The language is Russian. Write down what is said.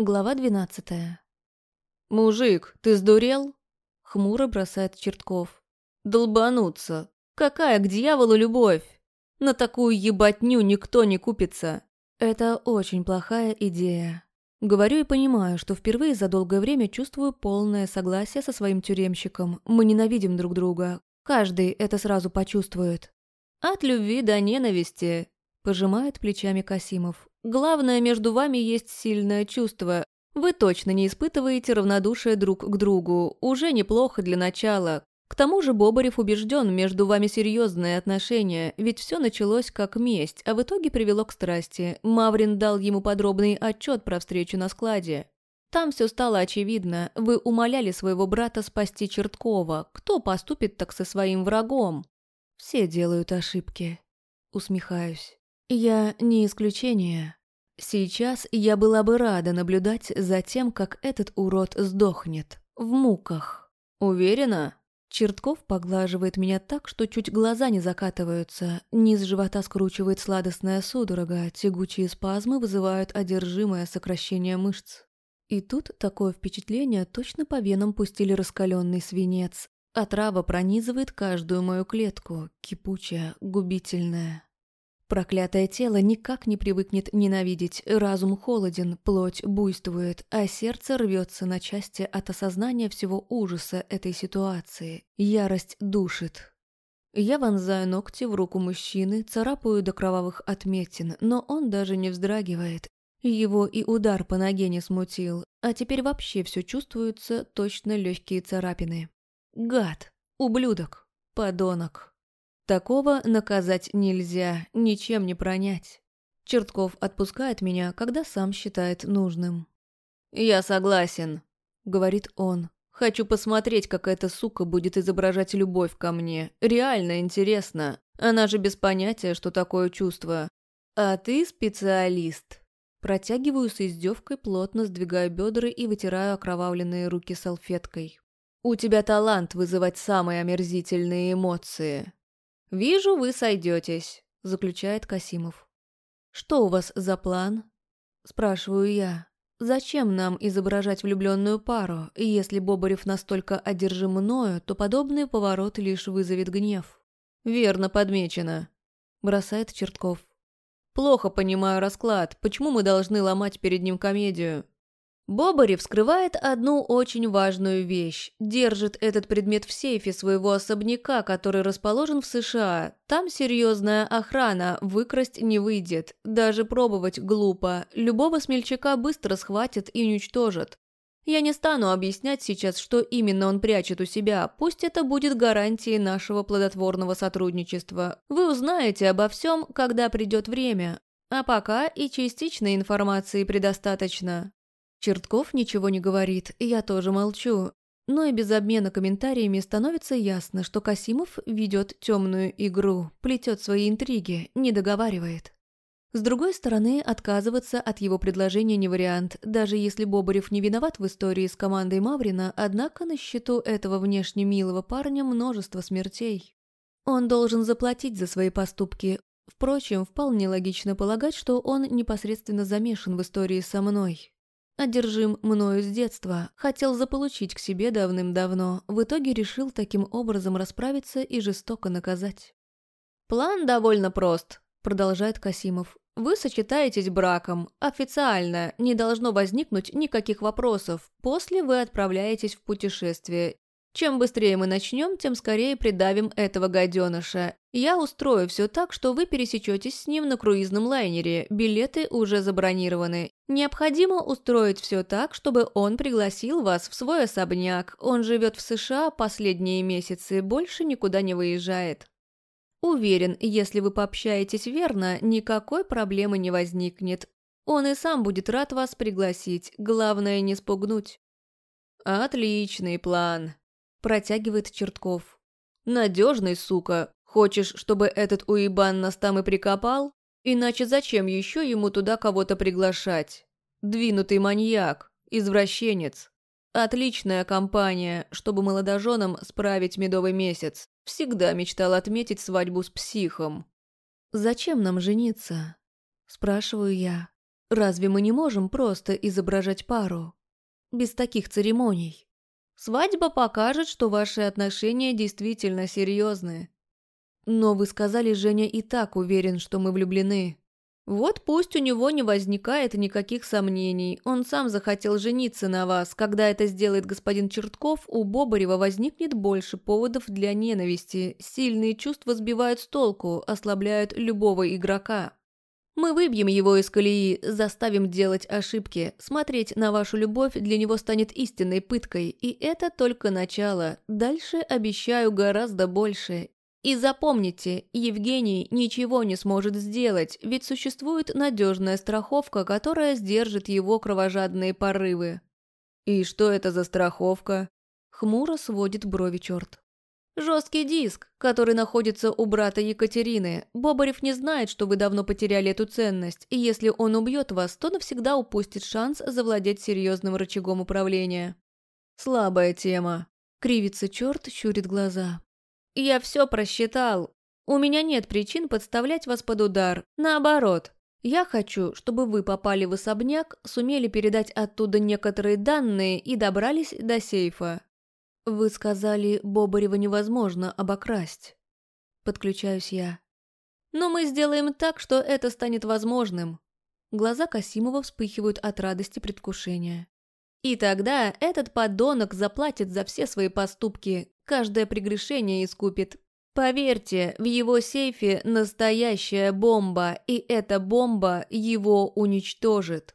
Глава двенадцатая. «Мужик, ты сдурел?» — хмуро бросает Чертков. «Долбануться! Какая к дьяволу любовь? На такую ебатню никто не купится!» Это очень плохая идея. Говорю и понимаю, что впервые за долгое время чувствую полное согласие со своим тюремщиком. Мы ненавидим друг друга. Каждый это сразу почувствует. «От любви до ненависти», — пожимает плечами Касимов. Главное, между вами есть сильное чувство. Вы точно не испытываете равнодушие друг к другу. Уже неплохо для начала. К тому же Бобарев убежден, между вами серьезные отношения, ведь все началось как месть, а в итоге привело к страсти. Маврин дал ему подробный отчет про встречу на складе. Там все стало очевидно. Вы умоляли своего брата спасти Черткова. Кто поступит так со своим врагом? Все делают ошибки. Усмехаюсь. Я не исключение. Сейчас я была бы рада наблюдать за тем, как этот урод сдохнет. В муках. Уверена? Чертков поглаживает меня так, что чуть глаза не закатываются. Низ живота скручивает сладостная судорога, тягучие спазмы вызывают одержимое сокращение мышц. И тут такое впечатление, точно по венам пустили раскаленный свинец. Отрава пронизывает каждую мою клетку, кипучая, губительная. Проклятое тело никак не привыкнет ненавидеть, разум холоден, плоть буйствует, а сердце рвется на части от осознания всего ужаса этой ситуации. Ярость душит. Я вонзаю ногти в руку мужчины, царапаю до кровавых отметин, но он даже не вздрагивает. Его и удар по ноге не смутил, а теперь вообще все чувствуются точно легкие царапины. Гад, ублюдок, подонок. Такого наказать нельзя, ничем не пронять. Чертков отпускает меня, когда сам считает нужным. «Я согласен», — говорит он. «Хочу посмотреть, как эта сука будет изображать любовь ко мне. Реально интересно. Она же без понятия, что такое чувство. А ты специалист». Протягиваю с издевкой, плотно сдвигаю бедра и вытираю окровавленные руки салфеткой. «У тебя талант вызывать самые омерзительные эмоции. «Вижу, вы сойдетесь», — заключает Касимов. «Что у вас за план?» — спрашиваю я. «Зачем нам изображать влюбленную пару, если Бобарев настолько одержим мною, то подобный поворот лишь вызовет гнев?» «Верно подмечено», — бросает Чертков. «Плохо понимаю расклад. Почему мы должны ломать перед ним комедию?» Бобарев скрывает одну очень важную вещь. Держит этот предмет в сейфе своего особняка, который расположен в США. Там серьезная охрана, выкрасть не выйдет. Даже пробовать глупо. Любого смельчака быстро схватят и уничтожат. Я не стану объяснять сейчас, что именно он прячет у себя. Пусть это будет гарантией нашего плодотворного сотрудничества. Вы узнаете обо всем, когда придет время. А пока и частичной информации предостаточно. Чертков ничего не говорит, я тоже молчу. Но и без обмена комментариями становится ясно, что Касимов ведет темную игру, плетет свои интриги, не договаривает. С другой стороны, отказываться от его предложения не вариант, даже если Бобарев не виноват в истории с командой Маврина, однако на счету этого внешне милого парня множество смертей. Он должен заплатить за свои поступки. Впрочем, вполне логично полагать, что он непосредственно замешан в истории со мной. Одержим мною с детства, хотел заполучить к себе давным-давно, в итоге решил таким образом расправиться и жестоко наказать. «План довольно прост», — продолжает Касимов. «Вы сочетаетесь браком. Официально не должно возникнуть никаких вопросов. После вы отправляетесь в путешествие. Чем быстрее мы начнем, тем скорее придавим этого гаденыша. Я устрою все так, что вы пересечетесь с ним на круизном лайнере, билеты уже забронированы. Необходимо устроить все так, чтобы он пригласил вас в свой особняк. Он живет в США последние месяцы, больше никуда не выезжает. Уверен, если вы пообщаетесь верно, никакой проблемы не возникнет. Он и сам будет рад вас пригласить, главное не спугнуть. Отличный план, Протягивает Чертков. Надежный, сука. Хочешь, чтобы этот уебан нас там и прикопал? Иначе зачем еще ему туда кого-то приглашать? Двинутый маньяк, извращенец. Отличная компания, чтобы молодоженам справить медовый месяц. Всегда мечтал отметить свадьбу с психом. «Зачем нам жениться?» – спрашиваю я. Разве мы не можем просто изображать пару? Без таких церемоний. Свадьба покажет, что ваши отношения действительно серьезные. Но вы сказали, Женя и так уверен, что мы влюблены. Вот пусть у него не возникает никаких сомнений. Он сам захотел жениться на вас. Когда это сделает господин Чертков, у Бобарева возникнет больше поводов для ненависти. Сильные чувства сбивают с толку, ослабляют любого игрока. Мы выбьем его из колеи, заставим делать ошибки. Смотреть на вашу любовь для него станет истинной пыткой. И это только начало. Дальше обещаю гораздо больше. И запомните, Евгений ничего не сможет сделать, ведь существует надежная страховка, которая сдержит его кровожадные порывы. «И что это за страховка?» Хмуро сводит брови черт. Жесткий диск, который находится у брата Екатерины. Бобарев не знает, что вы давно потеряли эту ценность, и если он убьет вас, то навсегда упустит шанс завладеть серьезным рычагом управления. Слабая тема. Кривится черт, щурит глаза. Я все просчитал. У меня нет причин подставлять вас под удар. Наоборот. Я хочу, чтобы вы попали в особняк, сумели передать оттуда некоторые данные и добрались до сейфа. «Вы сказали, Бобарева невозможно обокрасть». Подключаюсь я. «Но мы сделаем так, что это станет возможным». Глаза Касимова вспыхивают от радости предвкушения. И тогда этот подонок заплатит за все свои поступки, каждое прегрешение искупит. Поверьте, в его сейфе настоящая бомба, и эта бомба его уничтожит.